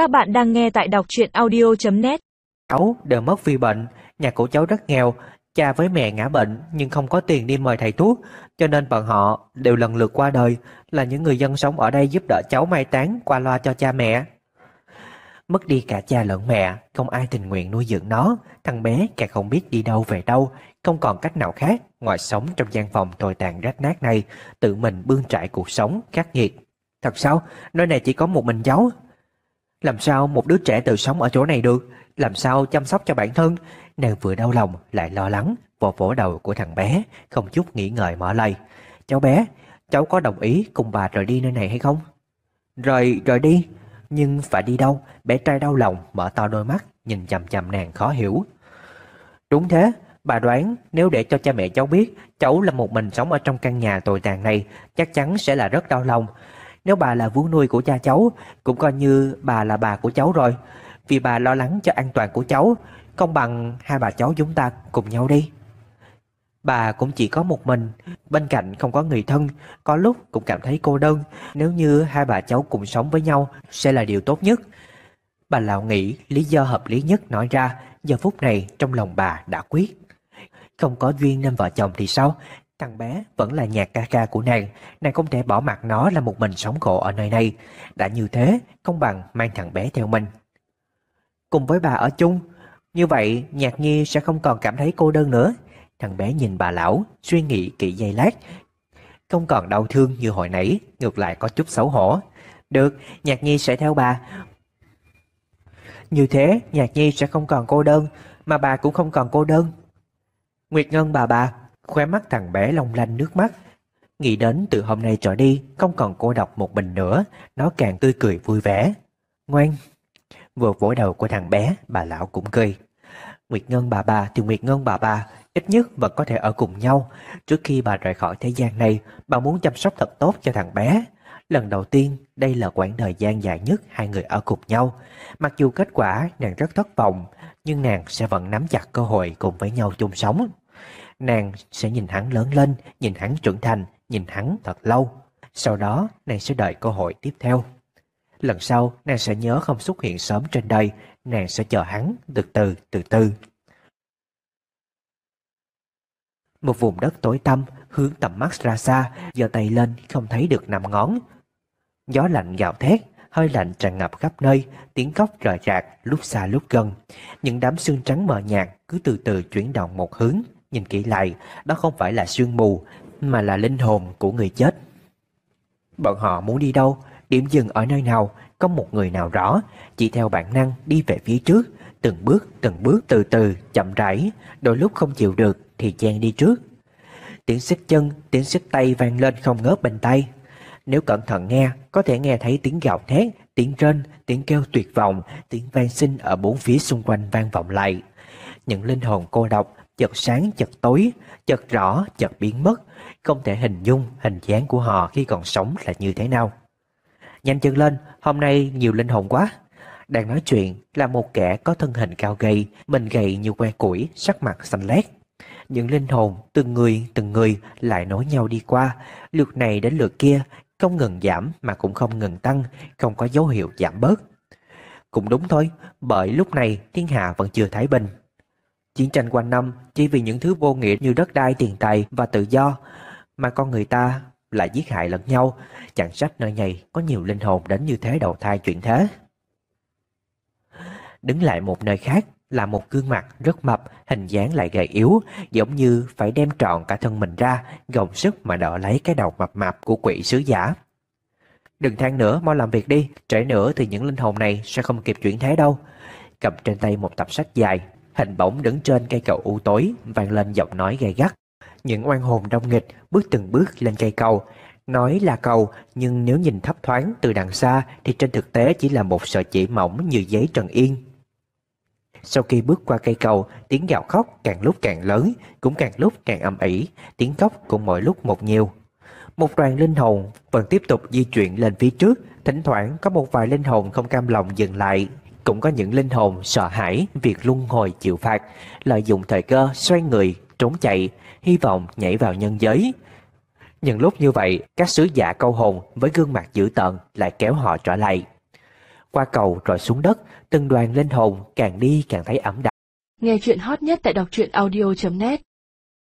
Các bạn đang nghe tại đọc truyện audio.net Cháu đều mất vì bệnh, nhà của cháu rất nghèo, cha với mẹ ngã bệnh nhưng không có tiền đi mời thầy thuốc, cho nên bọn họ đều lần lượt qua đời, là những người dân sống ở đây giúp đỡ cháu mai táng qua loa cho cha mẹ. Mất đi cả cha lẫn mẹ, không ai tình nguyện nuôi dưỡng nó, thằng bé càng không biết đi đâu về đâu, không còn cách nào khác ngoài sống trong gian phòng tồi tàn rách nát này, tự mình bươn trải cuộc sống khắc nghiệt. Thật sao? Nơi này chỉ có một mình cháu. Làm sao một đứa trẻ tự sống ở chỗ này được? Làm sao chăm sóc cho bản thân? Nàng vừa đau lòng lại lo lắng, vỗ vỗ đầu của thằng bé, không chút nghĩ ngợi mở lời. Cháu bé, cháu có đồng ý cùng bà rời đi nơi này hay không? Rời, rời đi. Nhưng phải đi đâu? Bé trai đau lòng, mở to đôi mắt, nhìn chằm chằm nàng khó hiểu. Đúng thế, bà đoán nếu để cho cha mẹ cháu biết cháu là một mình sống ở trong căn nhà tồi tàn này, chắc chắn sẽ là rất đau lòng. Nếu bà là vú nuôi của cha cháu, cũng coi như bà là bà của cháu rồi. Vì bà lo lắng cho an toàn của cháu, công bằng hai bà cháu chúng ta cùng nhau đi. Bà cũng chỉ có một mình, bên cạnh không có người thân, có lúc cũng cảm thấy cô đơn. Nếu như hai bà cháu cùng sống với nhau sẽ là điều tốt nhất. Bà lão nghĩ lý do hợp lý nhất nói ra, giờ phút này trong lòng bà đã quyết. Không có duyên nên vợ chồng thì sao? Thằng bé vẫn là nhạc ca ca của nàng, nàng không thể bỏ mặt nó là một mình sống khổ ở nơi này. Đã như thế, không bằng mang thằng bé theo mình. Cùng với bà ở chung, như vậy nhạc nhi sẽ không còn cảm thấy cô đơn nữa. Thằng bé nhìn bà lão, suy nghĩ kỹ giây lát. Không còn đau thương như hồi nãy, ngược lại có chút xấu hổ. Được, nhạc nhi sẽ theo bà. Như thế, nhạc nhi sẽ không còn cô đơn, mà bà cũng không còn cô đơn. Nguyệt Ngân bà bà, khóe mắt thằng bé long lanh nước mắt. Nghĩ đến từ hôm nay trở đi, không còn cô độc một mình nữa, nó càng tươi cười vui vẻ. Ngoan, vừa vỗ đầu của thằng bé, bà lão cũng cười. Nguyệt Ngân bà bà thì Nguyệt Ngân bà bà, ít nhất vẫn có thể ở cùng nhau. Trước khi bà rời khỏi thế gian này, bà muốn chăm sóc thật tốt cho thằng bé. Lần đầu tiên, đây là quãng thời gian dài nhất hai người ở cùng nhau. Mặc dù kết quả nàng rất thất vọng, nhưng nàng sẽ vẫn nắm chặt cơ hội cùng với nhau chung sống. Nàng sẽ nhìn hắn lớn lên, nhìn hắn trưởng thành, nhìn hắn thật lâu. Sau đó, nàng sẽ đợi cơ hội tiếp theo. Lần sau, nàng sẽ nhớ không xuất hiện sớm trên đây, nàng sẽ chờ hắn từ từ, từ từ. Một vùng đất tối tăm, hướng tầm mắt ra xa, giơ tay lên không thấy được nằm ngón. Gió lạnh gào thét, hơi lạnh tràn ngập khắp nơi, tiếng cốc rời rạc, lúc xa lúc gần. Những đám xương trắng mờ nhạt cứ từ từ chuyển động một hướng, nhìn kỹ lại, đó không phải là sương mù, mà là linh hồn của người chết. Bọn họ muốn đi đâu, điểm dừng ở nơi nào, có một người nào rõ, chỉ theo bản năng đi về phía trước, từng bước, từng bước từ từ, chậm rãi, đôi lúc không chịu được thì chen đi trước. Tiếng xích chân, tiếng xích tay vang lên không ngớt bên tay. Nếu cẩn thận nghe, có thể nghe thấy tiếng gào thét, tiếng rên, tiếng kêu tuyệt vọng, tiếng vang sinh ở bốn phía xung quanh vang vọng lại. Những linh hồn cô độc, chợt sáng chợt tối, chợt rõ chợt biến mất, không thể hình dung hình dáng của họ khi còn sống là như thế nào. Nhanh chân lên, hôm nay nhiều linh hồn quá. Đang nói chuyện là một kẻ có thân hình cao gầy, mình gầy như que củi, sắc mặt xanh lét. Những linh hồn, từng người, từng người lại nối nhau đi qua, lượt này đến lượt kia, không ngừng giảm mà cũng không ngừng tăng, không có dấu hiệu giảm bớt. Cũng đúng thôi, bởi lúc này thiên hạ vẫn chưa thái bình. Chiến tranh quanh năm chỉ vì những thứ vô nghĩa như đất đai, tiền tài và tự do mà con người ta lại giết hại lẫn nhau, chẳng trách nơi này có nhiều linh hồn đến như thế đầu thai chuyển thế. Đứng lại một nơi khác là một gương mặt rất mập, hình dáng lại gầy yếu, giống như phải đem trọn cả thân mình ra, gồng sức mà đỡ lấy cái đầu mập mạp của quỷ sứ giả. Đừng than nữa, mau làm việc đi, trễ nữa thì những linh hồn này sẽ không kịp chuyển thế đâu. Cầm trên tay một tập sách dài, hình bóng đứng trên cây cầu u tối, vang lên giọng nói gay gắt. Những oan hồn đông nghịch bước từng bước lên cây cầu, Nói là cầu, nhưng nếu nhìn thấp thoáng từ đằng xa thì trên thực tế chỉ là một sợi chỉ mỏng như giấy trần yên. Sau khi bước qua cây cầu, tiếng gào khóc càng lúc càng lớn, cũng càng lúc càng âm ỉ, tiếng khóc cũng mỗi lúc một nhiều. Một đoàn linh hồn vẫn tiếp tục di chuyển lên phía trước, thỉnh thoảng có một vài linh hồn không cam lòng dừng lại. Cũng có những linh hồn sợ hãi việc luân hồi chịu phạt, lợi dụng thời cơ xoay người, trốn chạy, hy vọng nhảy vào nhân giới. những lúc như vậy, các sứ giả câu hồn với gương mặt dữ tợn lại kéo họ trở lại. qua cầu rồi xuống đất, từng đoàn linh hồn càng đi càng thấy ấm đạm. Nghe chuyện hot nhất tại đọc truyện audio.net